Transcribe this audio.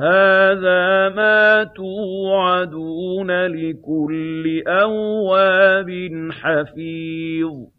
هَٰذَا مَا تُوعَدُونَ لِكُلِّ أَوَّابٍ حَفِيظٍ.